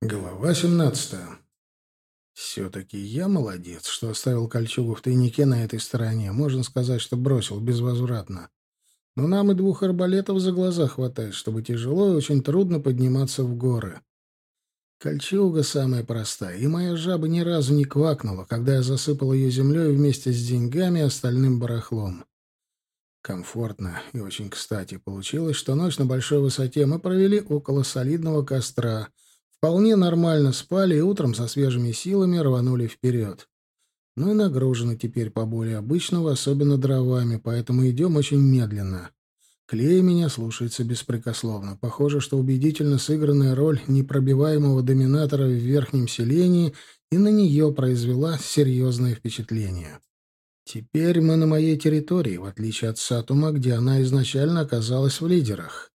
Глава 17. Все-таки я молодец, что оставил кольчугу в тайнике на этой стороне. Можно сказать, что бросил безвозвратно. Но нам и двух арбалетов за глаза хватает, чтобы тяжело и очень трудно подниматься в горы. Кольчуга самая простая, и моя жаба ни разу не квакнула, когда я засыпал ее землей вместе с деньгами и остальным барахлом. Комфортно и очень кстати получилось, что ночь на большой высоте мы провели около солидного костра — Вполне нормально спали и утром со свежими силами рванули вперед. Ну и нагружены теперь поболее обычного, особенно дровами, поэтому идем очень медленно. Клей меня слушается беспрекословно. Похоже, что убедительно сыгранная роль непробиваемого доминатора в верхнем селении и на нее произвела серьезное впечатление. Теперь мы на моей территории, в отличие от Сатума, где она изначально оказалась в лидерах.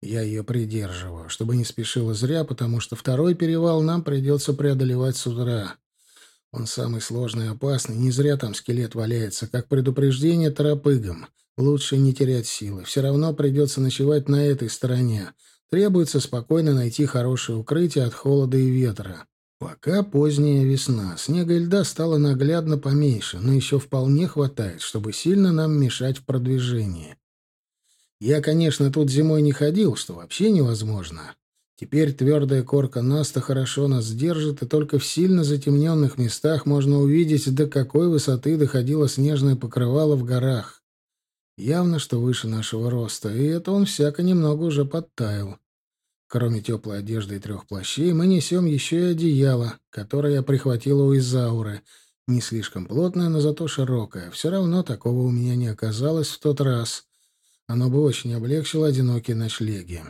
Я ее придерживаю, чтобы не спешила зря, потому что второй перевал нам придется преодолевать с утра. Он самый сложный и опасный, не зря там скелет валяется, как предупреждение торопыгам. Лучше не терять силы, все равно придется ночевать на этой стороне. Требуется спокойно найти хорошее укрытие от холода и ветра. Пока поздняя весна, снега и льда стало наглядно поменьше, но еще вполне хватает, чтобы сильно нам мешать в продвижении. Я, конечно, тут зимой не ходил, что вообще невозможно. Теперь твердая корка Наста хорошо нас держит, и только в сильно затемненных местах можно увидеть, до какой высоты доходило снежное покрывало в горах. Явно, что выше нашего роста, и это он всяко немного уже подтаял. Кроме теплой одежды и трех плащей, мы несем еще и одеяло, которое я прихватила у Изауры. Не слишком плотное, но зато широкое. Все равно такого у меня не оказалось в тот раз. Оно бы очень облегчило одинокие ночлеги.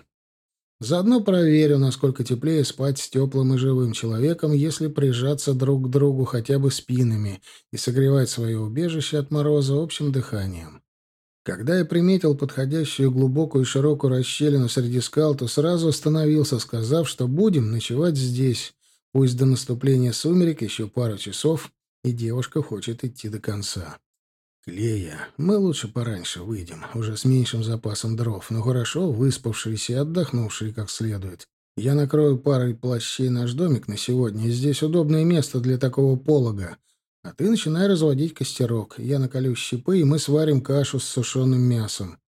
Заодно проверю, насколько теплее спать с теплым и живым человеком, если прижаться друг к другу хотя бы спинами и согревать свое убежище от мороза общим дыханием. Когда я приметил подходящую глубокую и широкую расщелину среди скал, то сразу остановился, сказав, что будем ночевать здесь. Пусть до наступления сумерек еще пару часов, и девушка хочет идти до конца. «Клея, мы лучше пораньше выйдем, уже с меньшим запасом дров, но хорошо выспавшиеся и отдохнувшие как следует. Я накрою парой плащей наш домик на сегодня, здесь удобное место для такого полога. А ты начинай разводить костерок. Я наколю щепы, и мы сварим кашу с сушеным мясом.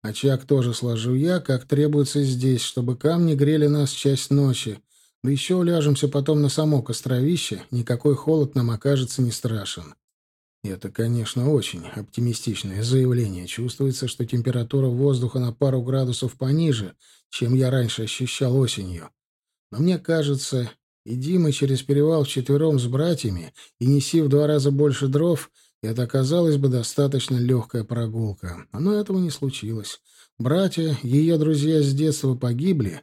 Очаг тоже сложу я, как требуется здесь, чтобы камни грели нас часть ночи. Да еще уляжемся потом на само костровище, никакой холод нам окажется не страшен». Это, конечно, очень оптимистичное заявление. Чувствуется, что температура воздуха на пару градусов пониже, чем я раньше ощущал осенью. Но мне кажется, иди мы через перевал вчетвером с братьями и неси в два раза больше дров, это оказалась бы достаточно легкая прогулка. Но этого не случилось. Братья, ее друзья с детства погибли,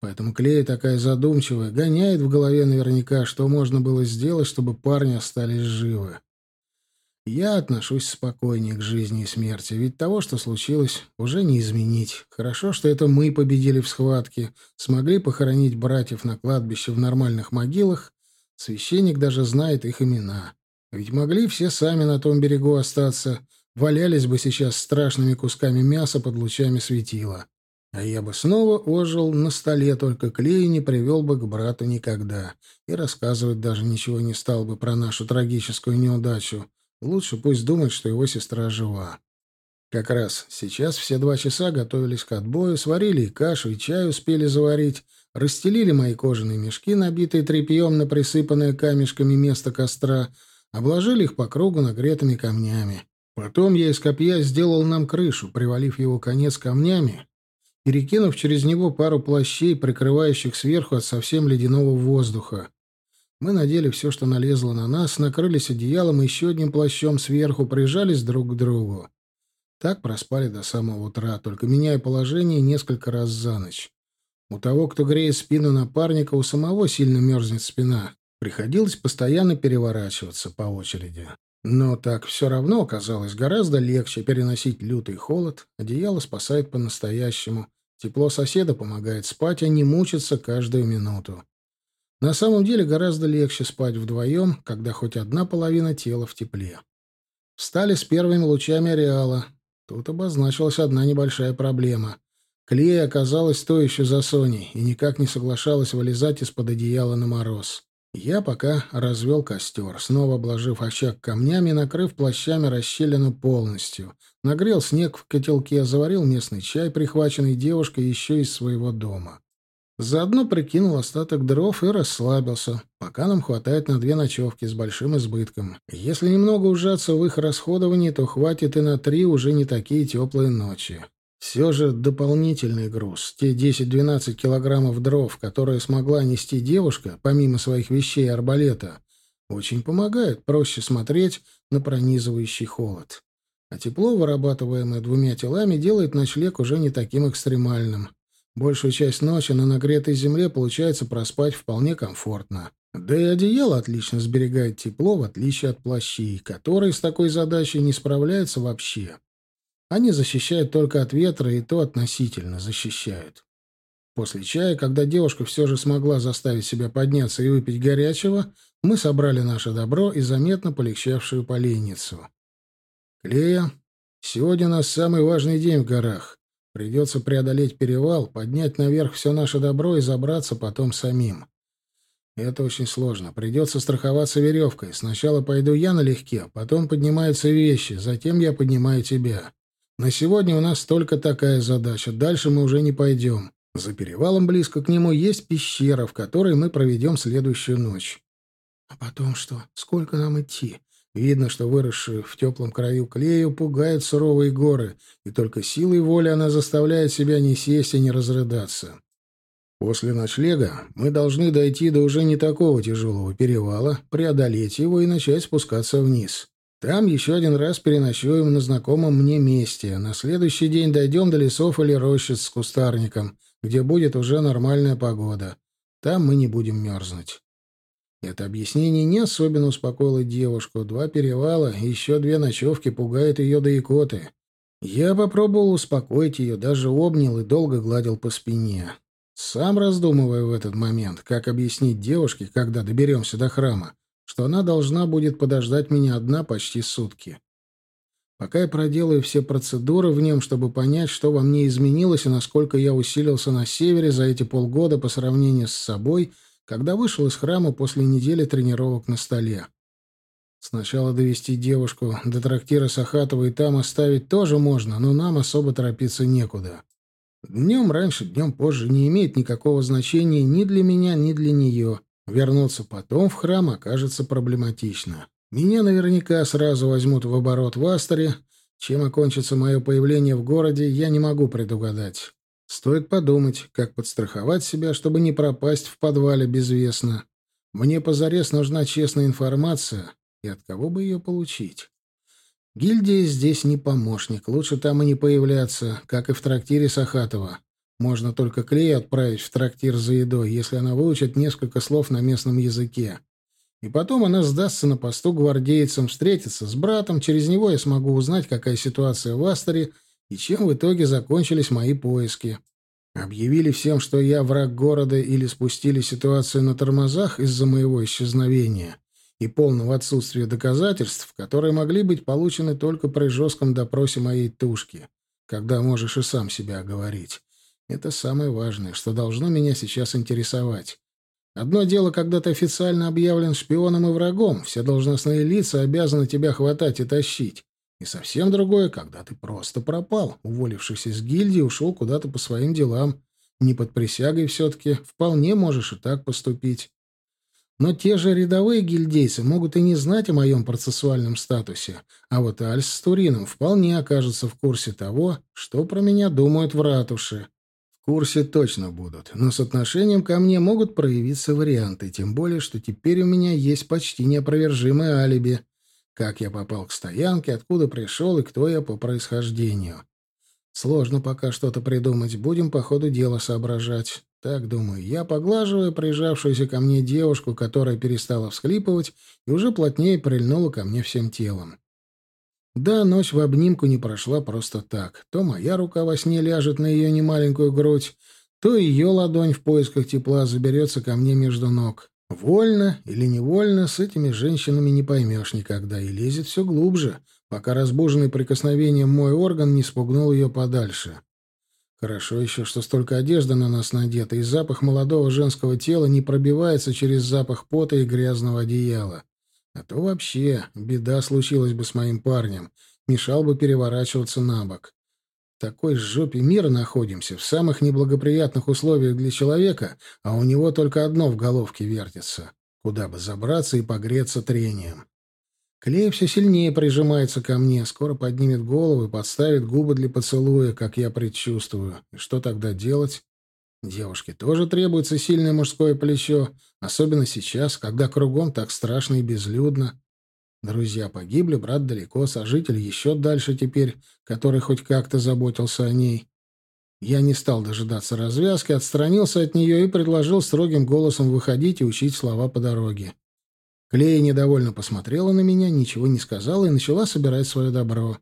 поэтому Клея такая задумчивая, гоняет в голове наверняка, что можно было сделать, чтобы парни остались живы. Я отношусь спокойнее к жизни и смерти, ведь того, что случилось, уже не изменить. Хорошо, что это мы победили в схватке, смогли похоронить братьев на кладбище в нормальных могилах. Священник даже знает их имена. Ведь могли все сами на том берегу остаться, валялись бы сейчас страшными кусками мяса под лучами светила. А я бы снова ожил на столе, только клей не привел бы к брату никогда. И рассказывать даже ничего не стал бы про нашу трагическую неудачу. Лучше пусть думает, что его сестра жива. Как раз сейчас все два часа готовились к отбою, сварили и кашу, и чай успели заварить, расстелили мои кожаные мешки, набитые тряпьем на присыпанное камешками место костра, обложили их по кругу нагретыми камнями. Потом я из копья сделал нам крышу, привалив его конец камнями, перекинув через него пару плащей, прикрывающих сверху от совсем ледяного воздуха. Мы надели все, что налезло на нас, накрылись одеялом и еще одним плащом сверху, прижались друг к другу. Так проспали до самого утра, только меняя положение несколько раз за ночь. У того, кто греет спину напарника, у самого сильно мерзнет спина. Приходилось постоянно переворачиваться по очереди. Но так все равно оказалось гораздо легче переносить лютый холод. Одеяло спасает по-настоящему. Тепло соседа помогает спать, а не мучиться каждую минуту. На самом деле гораздо легче спать вдвоем, когда хоть одна половина тела в тепле. Встали с первыми лучами ареала. Тут обозначилась одна небольшая проблема. Клея оказалась то еще за Соней и никак не соглашалась вылезать из-под одеяла на мороз. Я пока развел костер, снова обложив очаг камнями, накрыв плащами расщелину полностью. Нагрел снег в котелке, заварил местный чай, прихваченный девушкой еще из своего дома. Заодно прикинул остаток дров и расслабился, пока нам хватает на две ночевки с большим избытком. Если немного ужаться в их расходовании, то хватит и на три уже не такие теплые ночи. Все же дополнительный груз, те 10-12 килограммов дров, которые смогла нести девушка, помимо своих вещей и арбалета, очень помогает проще смотреть на пронизывающий холод. А тепло, вырабатываемое двумя телами, делает ночлег уже не таким экстремальным. Большую часть ночи на нагретой земле получается проспать вполне комфортно. Да и одеяло отлично сберегает тепло, в отличие от плащей, которые с такой задачей не справляются вообще. Они защищают только от ветра, и то относительно защищают. После чая, когда девушка все же смогла заставить себя подняться и выпить горячего, мы собрали наше добро и заметно полегчавшую поленницу. «Клея, сегодня у нас самый важный день в горах. Придется преодолеть перевал, поднять наверх все наше добро и забраться потом самим. Это очень сложно. Придется страховаться веревкой. Сначала пойду я налегке, потом поднимаются вещи, затем я поднимаю тебя. На сегодня у нас только такая задача. Дальше мы уже не пойдем. За перевалом близко к нему есть пещера, в которой мы проведем следующую ночь. А потом что? Сколько нам идти? Видно, что выросшую в теплом краю клею пугают суровые горы, и только силой воли она заставляет себя не сесть и не разрыдаться. После ночлега мы должны дойти до уже не такого тяжелого перевала, преодолеть его и начать спускаться вниз. Там еще один раз переночуем на знакомом мне месте. На следующий день дойдем до лесов или рощиц с кустарником, где будет уже нормальная погода. Там мы не будем мерзнуть. Это объяснение не особенно успокоило девушку. Два перевала еще две ночевки пугают ее до икоты. Я попробовал успокоить ее, даже обнял и долго гладил по спине. Сам раздумывая в этот момент, как объяснить девушке, когда доберемся до храма, что она должна будет подождать меня одна почти сутки. Пока я проделаю все процедуры в нем, чтобы понять, что во мне изменилось и насколько я усилился на севере за эти полгода по сравнению с собой, когда вышел из храма после недели тренировок на столе. Сначала довести девушку до трактира Сахатова и там оставить тоже можно, но нам особо торопиться некуда. Днем раньше, днем позже не имеет никакого значения ни для меня, ни для нее. Вернуться потом в храм окажется проблематично. Меня наверняка сразу возьмут в оборот в Астере. Чем окончится мое появление в городе, я не могу предугадать. Стоит подумать, как подстраховать себя, чтобы не пропасть в подвале безвестно. Мне позарез нужна честная информация, и от кого бы ее получить? Гильдия здесь не помощник, лучше там и не появляться, как и в трактире Сахатова. Можно только Клей отправить в трактир за едой, если она выучит несколько слов на местном языке. И потом она сдастся на посту гвардейцам, встретится с братом, через него я смогу узнать, какая ситуация в Астере и чем в итоге закончились мои поиски. Объявили всем, что я враг города или спустили ситуацию на тормозах из-за моего исчезновения и полного отсутствия доказательств, которые могли быть получены только при жестком допросе моей тушки, когда можешь и сам себя оговорить. Это самое важное, что должно меня сейчас интересовать. Одно дело, когда ты официально объявлен шпионом и врагом, все должностные лица обязаны тебя хватать и тащить. И совсем другое, когда ты просто пропал, уволившись из гильдии, ушел куда-то по своим делам. Не под присягой все-таки, вполне можешь и так поступить. Но те же рядовые гильдейцы могут и не знать о моем процессуальном статусе, а вот Альс с Турином вполне окажутся в курсе того, что про меня думают в ратуше курсе точно будут, но с отношением ко мне могут проявиться варианты, тем более, что теперь у меня есть почти неопровержимое алиби. Как я попал к стоянке, откуда пришел и кто я по происхождению. Сложно пока что-то придумать, будем по ходу дела соображать. Так, думаю, я поглаживаю прижавшуюся ко мне девушку, которая перестала всхлипывать и уже плотнее прильнула ко мне всем телом. Да, ночь в обнимку не прошла просто так. То моя рука во сне ляжет на ее немаленькую грудь, то ее ладонь в поисках тепла заберется ко мне между ног. Вольно или невольно с этими женщинами не поймешь никогда и лезет все глубже, пока разбуженный прикосновением мой орган не спугнул ее подальше. Хорошо еще, что столько одежды на нас надето, и запах молодого женского тела не пробивается через запах пота и грязного одеяла. А то вообще беда случилась бы с моим парнем, мешал бы переворачиваться на бок. Такой жопе мира находимся, в самых неблагоприятных условиях для человека, а у него только одно в головке вертится — куда бы забраться и погреться трением. Клей все сильнее прижимается ко мне, скоро поднимет голову и подставит губы для поцелуя, как я предчувствую. И что тогда делать? Девушке тоже требуется сильное мужское плечо, особенно сейчас, когда кругом так страшно и безлюдно. Друзья погибли, брат далеко, сожитель еще дальше теперь, который хоть как-то заботился о ней. Я не стал дожидаться развязки, отстранился от нее и предложил строгим голосом выходить и учить слова по дороге. Клея недовольно посмотрела на меня, ничего не сказала и начала собирать свое добро.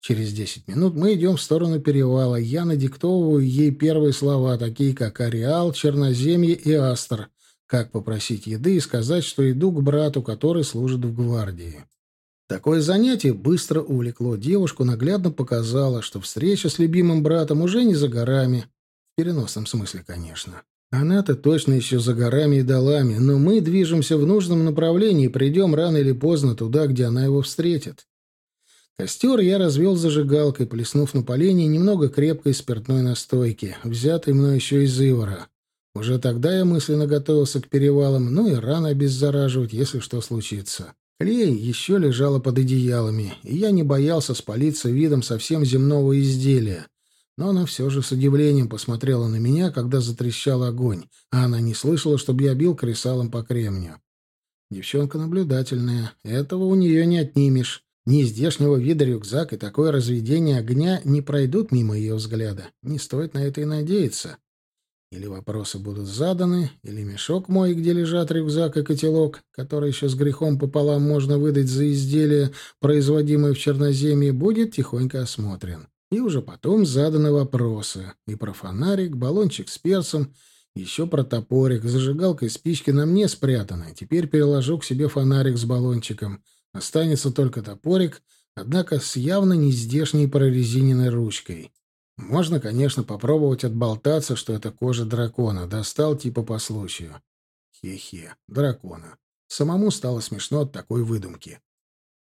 Через десять минут мы идем в сторону перевала. Я надиктовываю ей первые слова, такие как «Ареал», «Черноземье» и «Астр», как попросить еды и сказать, что иду к брату, который служит в гвардии. Такое занятие быстро увлекло девушку, наглядно показало, что встреча с любимым братом уже не за горами. В переносном смысле, конечно. Она-то точно еще за горами и долами, но мы движемся в нужном направлении и придем рано или поздно туда, где она его встретит. Костер я развел зажигалкой, плеснув на поленье немного крепкой спиртной настойки, взятой мной еще из Ивара. Уже тогда я мысленно готовился к перевалам, ну и рано обеззараживать, если что случится. Клей еще лежала под одеялами, и я не боялся спалиться видом совсем земного изделия. Но она все же с удивлением посмотрела на меня, когда затрещал огонь, а она не слышала, чтобы я бил кресалом по кремню. Девчонка наблюдательная, этого у нее не отнимешь. Ни здешнего вида рюкзак и такое разведение огня не пройдут мимо ее взгляда. Не стоит на это и надеяться. Или вопросы будут заданы, или мешок мой, где лежат рюкзак и котелок, который еще с грехом пополам можно выдать за изделие, производимое в Черноземье, будет тихонько осмотрен. И уже потом заданы вопросы. И про фонарик, баллончик с перцем, еще про топорик, зажигалка и спички на мне спрятаны. Теперь переложу к себе фонарик с баллончиком. Останется только топорик, однако с явно нездешней прорезиненной ручкой. Можно, конечно, попробовать отболтаться, что это кожа дракона. Достал типа по случаю. Хе-хе, дракона. Самому стало смешно от такой выдумки.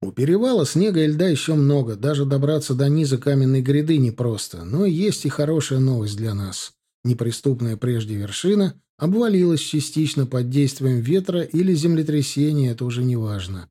У перевала снега и льда еще много, даже добраться до низа каменной гряды непросто, но есть и хорошая новость для нас. Неприступная прежде вершина обвалилась частично под действием ветра или землетрясения, это уже не важно.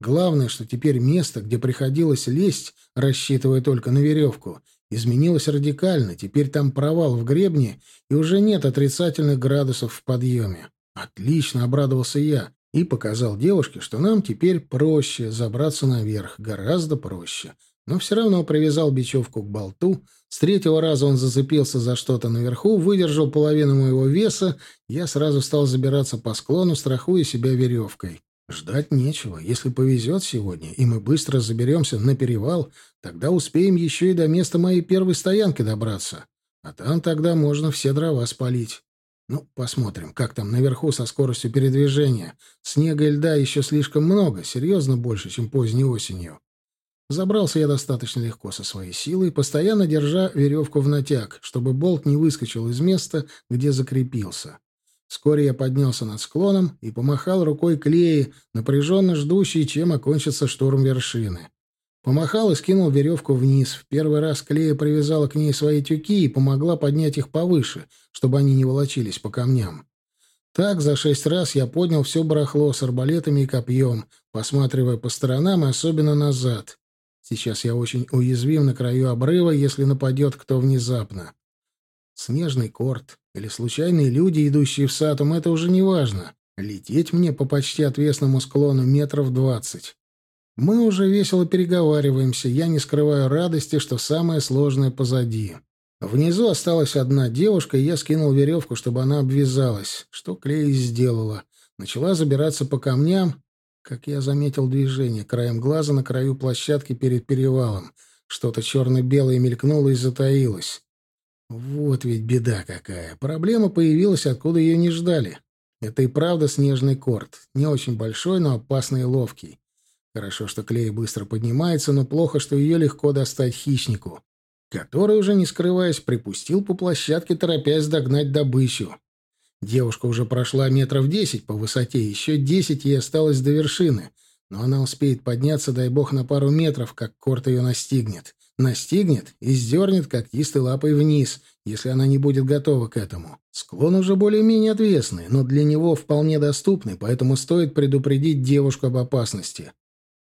Главное, что теперь место, где приходилось лезть, рассчитывая только на веревку, изменилось радикально, теперь там провал в гребне, и уже нет отрицательных градусов в подъеме. Отлично, обрадовался я и показал девушке, что нам теперь проще забраться наверх, гораздо проще. Но все равно привязал бечевку к болту. С третьего раза он зацепился за что-то наверху, выдержал половину моего веса. Я сразу стал забираться по склону, страхуя себя веревкой. Ждать нечего. Если повезет сегодня, и мы быстро заберемся на перевал, тогда успеем еще и до места моей первой стоянки добраться. А там тогда можно все дрова спалить. Ну, посмотрим, как там наверху со скоростью передвижения. Снега и льда еще слишком много, серьезно больше, чем поздней осенью. Забрался я достаточно легко со своей силой, постоянно держа веревку в натяг, чтобы болт не выскочил из места, где закрепился. Вскоре я поднялся над склоном и помахал рукой клеи, напряженно ждущей, чем окончится штурм вершины. Помахал и скинул веревку вниз. В первый раз Клея привязала к ней свои тюки и помогла поднять их повыше, чтобы они не волочились по камням. Так за шесть раз я поднял все барахло с арбалетами и копьем, посматривая по сторонам и особенно назад. Сейчас я очень уязвим на краю обрыва, если нападет кто внезапно. Снежный корт или случайные люди, идущие в сатум, это уже не важно. Лететь мне по почти отвесному склону метров двадцать. Мы уже весело переговариваемся, я не скрываю радости, что самое сложное позади. Внизу осталась одна девушка, и я скинул веревку, чтобы она обвязалась, что Клей сделала. Начала забираться по камням, как я заметил движение, краем глаза на краю площадки перед перевалом. Что-то черно-белое мелькнуло и затаилось. Вот ведь беда какая. Проблема появилась, откуда ее не ждали. Это и правда снежный корт. Не очень большой, но опасный и ловкий. Хорошо, что клей быстро поднимается, но плохо, что ее легко достать хищнику. который, уже не скрываясь, припустил по площадке, торопясь догнать добычу. Девушка уже прошла метров десять по высоте, еще десять ей осталось до вершины, но она успеет подняться, дай бог, на пару метров, как корт ее настигнет. Настигнет и сдернет когтистой лапой вниз, если она не будет готова к этому. Склон уже более-менее отвесный, но для него вполне доступный, поэтому стоит предупредить девушку об опасности.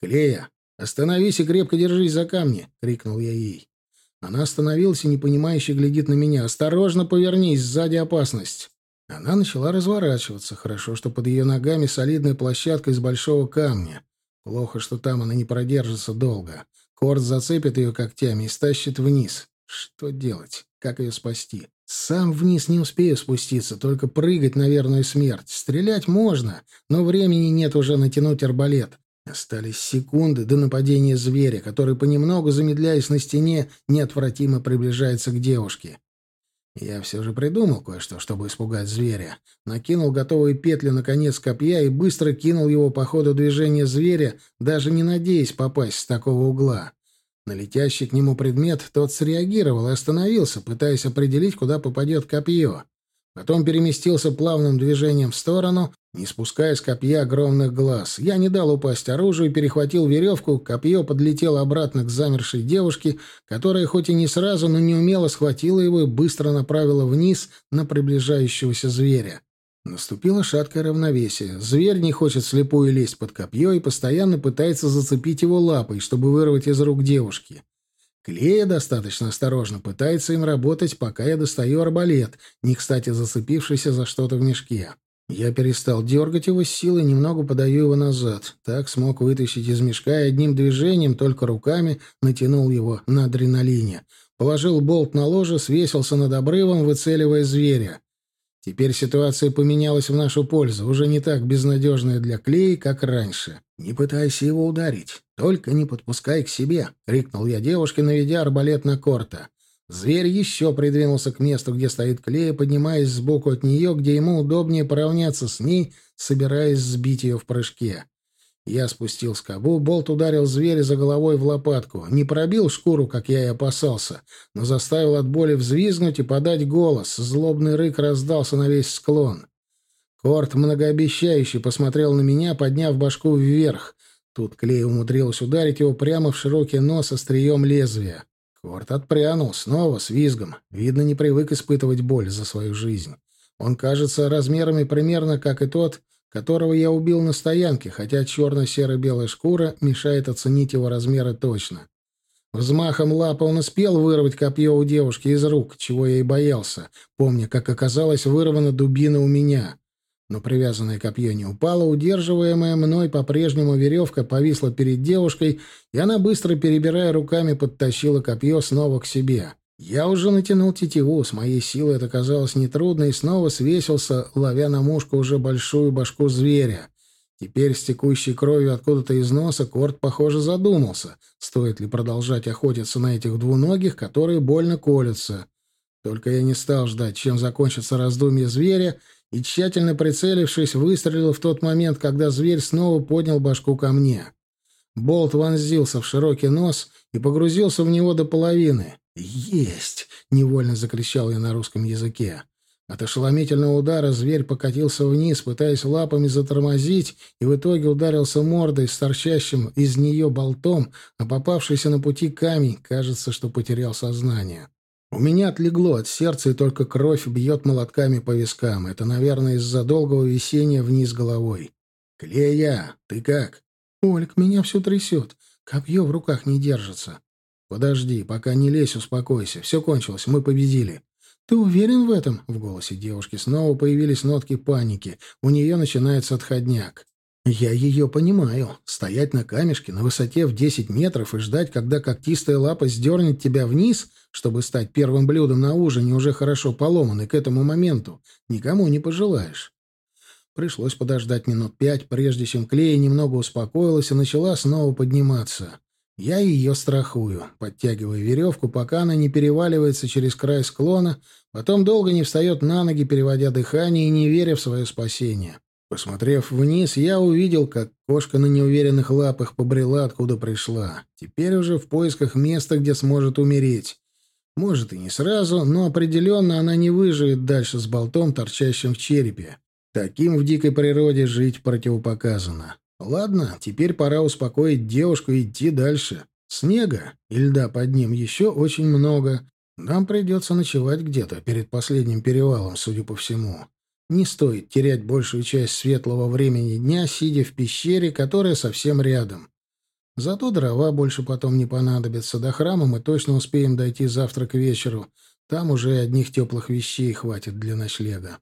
«Клея, остановись и крепко держись за камни!» — крикнул я ей. Она остановилась и непонимающе глядит на меня. «Осторожно повернись, сзади опасность!» Она начала разворачиваться. Хорошо, что под ее ногами солидная площадка из большого камня. Плохо, что там она не продержится долго. Корт зацепит ее когтями и стащит вниз. Что делать? Как ее спасти? Сам вниз не успею спуститься, только прыгать на верную смерть. Стрелять можно, но времени нет уже натянуть арбалет. Остались секунды до нападения зверя, который, понемногу замедляясь на стене, неотвратимо приближается к девушке. Я все же придумал кое-что, чтобы испугать зверя. Накинул готовые петли на конец копья и быстро кинул его по ходу движения зверя, даже не надеясь попасть с такого угла. На летящий к нему предмет тот среагировал и остановился, пытаясь определить, куда попадет копье. Потом переместился плавным движением в сторону, не спуская с копья огромных глаз. Я не дал упасть оружию перехватил веревку. Копье подлетело обратно к замершей девушке, которая хоть и не сразу, но неумело схватила его и быстро направила вниз на приближающегося зверя. Наступило шаткое равновесие. Зверь не хочет слепую лезть под копье и постоянно пытается зацепить его лапой, чтобы вырвать из рук девушки. Клея достаточно осторожно пытается им работать, пока я достаю арбалет, не кстати зацепившийся за что-то в мешке. Я перестал дергать его с силой, немного подаю его назад. Так смог вытащить из мешка и одним движением, только руками, натянул его на адреналине. Положил болт на ложе, свесился над обрывом, выцеливая зверя. Теперь ситуация поменялась в нашу пользу, уже не так безнадежная для Клеи, как раньше. «Не пытайся его ударить, только не подпускай к себе», — крикнул я девушке, наведя арбалет на Корта. Зверь еще придвинулся к месту, где стоит Клея, поднимаясь сбоку от нее, где ему удобнее поравняться с ней, собираясь сбить ее в прыжке. Я спустил скобу, болт ударил зверя за головой в лопатку. Не пробил шкуру, как я и опасался, но заставил от боли взвизгнуть и подать голос. Злобный рык раздался на весь склон. Корт многообещающе посмотрел на меня, подняв башку вверх. Тут Клей умудрилась ударить его прямо в широкий нос острием лезвия. Корт отпрянул, снова с визгом. Видно, не привык испытывать боль за свою жизнь. Он кажется размерами примерно как и тот, которого я убил на стоянке, хотя черно-серо-белая шкура мешает оценить его размеры точно. Взмахом лапы он успел вырвать копье у девушки из рук, чего я и боялся, помня, как оказалось вырвана дубина у меня. Но привязанное копье не упало, удерживаемая мной по-прежнему веревка повисла перед девушкой, и она, быстро перебирая руками, подтащила копье снова к себе. Я уже натянул тетиву, с моей силой это казалось нетрудно, и снова свесился, ловя на мушку уже большую башку зверя. Теперь с текущей кровью откуда-то из носа Корт, похоже, задумался, стоит ли продолжать охотиться на этих двуногих, которые больно колются. Только я не стал ждать, чем закончится раздумье зверя, и, тщательно прицелившись, выстрелил в тот момент, когда зверь снова поднял башку ко мне. Болт вонзился в широкий нос и погрузился в него до половины. «Есть!» — невольно закричал я на русском языке. От ошеломительного удара зверь покатился вниз, пытаясь лапами затормозить, и в итоге ударился мордой с торчащим из нее болтом, а попавшийся на пути камень, кажется, что потерял сознание. У меня отлегло от сердца, и только кровь бьет молотками по вискам. Это, наверное, из-за долгого висения вниз головой. «Клея, ты как?» «Ольг, меня все трясет. Копье в руках не держится». «Подожди, пока не лезь, успокойся. Все кончилось, мы победили». «Ты уверен в этом?» — в голосе девушки снова появились нотки паники. У нее начинается отходняк. «Я ее понимаю. Стоять на камешке на высоте в десять метров и ждать, когда когтистая лапа сдернет тебя вниз, чтобы стать первым блюдом на ужине, уже хорошо поломанный к этому моменту, никому не пожелаешь». Пришлось подождать минут пять, прежде чем Клея немного успокоилась и начала снова подниматься. Я ее страхую, подтягивая веревку, пока она не переваливается через край склона, потом долго не встает на ноги, переводя дыхание и не веря в свое спасение. Посмотрев вниз, я увидел, как кошка на неуверенных лапах побрела, откуда пришла. Теперь уже в поисках места, где сможет умереть. Может, и не сразу, но определенно она не выживет дальше с болтом, торчащим в черепе. Таким в дикой природе жить противопоказано. Ладно, теперь пора успокоить девушку и идти дальше. Снега и льда под ним еще очень много. Нам придется ночевать где-то перед последним перевалом, судя по всему. Не стоит терять большую часть светлого времени дня, сидя в пещере, которая совсем рядом. Зато дрова больше потом не понадобятся. До храма мы точно успеем дойти завтра к вечеру. Там уже одних теплых вещей хватит для ночлега.